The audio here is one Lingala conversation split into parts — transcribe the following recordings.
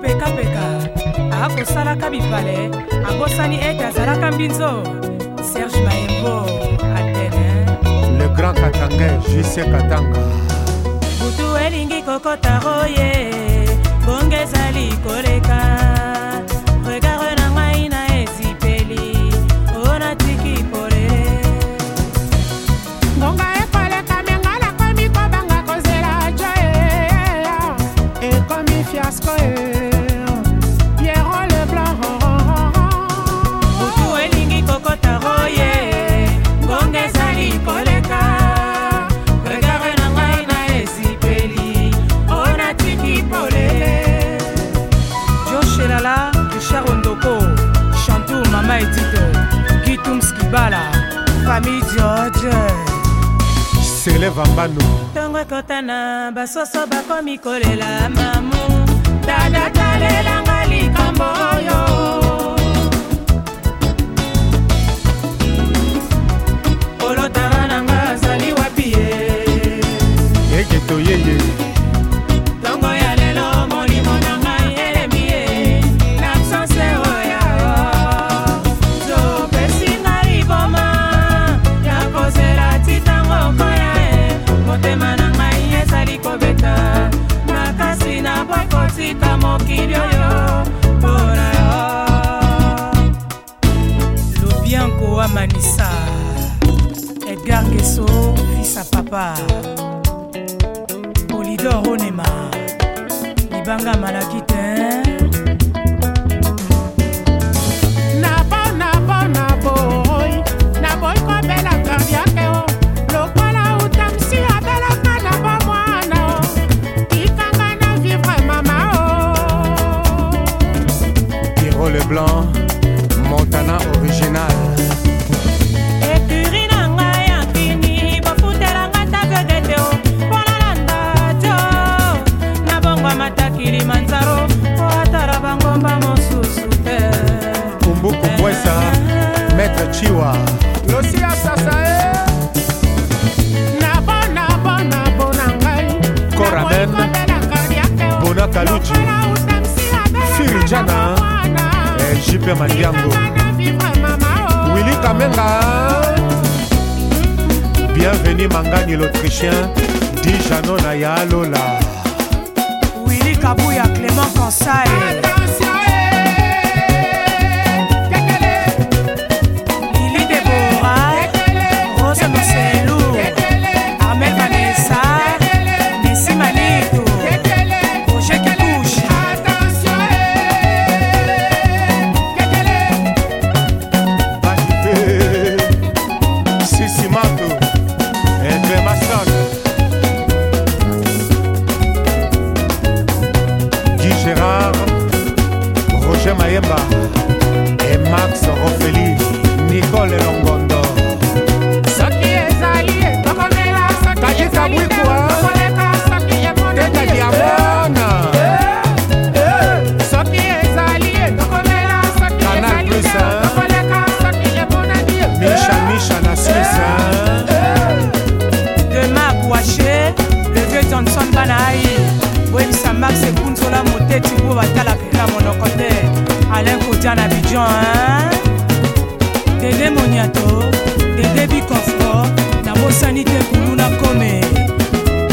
kopekapeka akosalaka bibale abosani ete azalaka mbinzo serge mayembo atene le grand katanga juse katanga butu elingi kokota oye bongo ezali koleka seleva mbano ntongo ekotana basoso bakomi kolela mamu dada talelanga likambo esika mokili oyo mpona yo lubianko amanisa edgar geso fisa papa polidor onema libanga malaki te chiwa losia sasa e eh. nabonabonabo na ngai koramen bona kaluji firjana eh, jipe mandiango oh. wili kamenga bienvenu mangani l'autrichien di jano na ya alola wili kabuya clément kansae roger mayemba e max rofeli nicole longondo soki ezali tokomela soki ezali vraiment hein? dede moniato dede biconfort nabosani te kulu na kome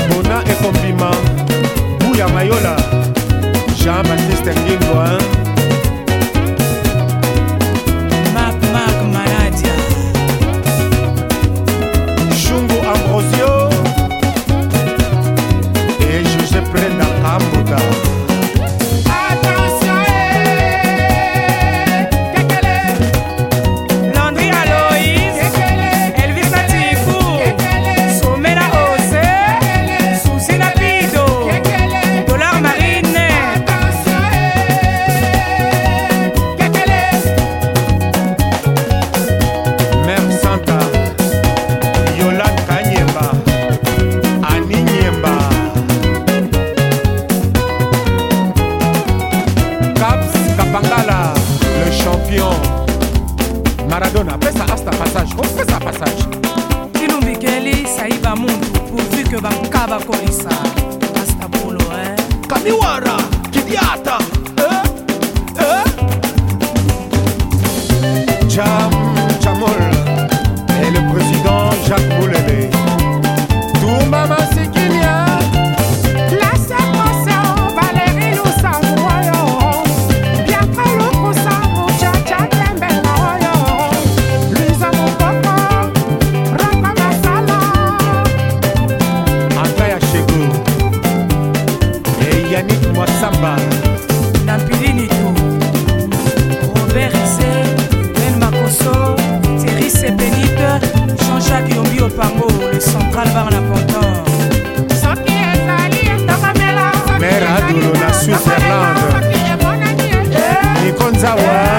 bona ekombima buya mayola jean baptiste ngingwa hein? Maradona, pesa hasta passage, on oh, pesa passage. Kilumbikeli saiba mundo. pourvu que bakaba kolisa. Hasta polo, hein. Eh. Kamiwara, Kidiata. central bar la pontor soki ezali tokomela mare adolo na switzerlande nikonzawa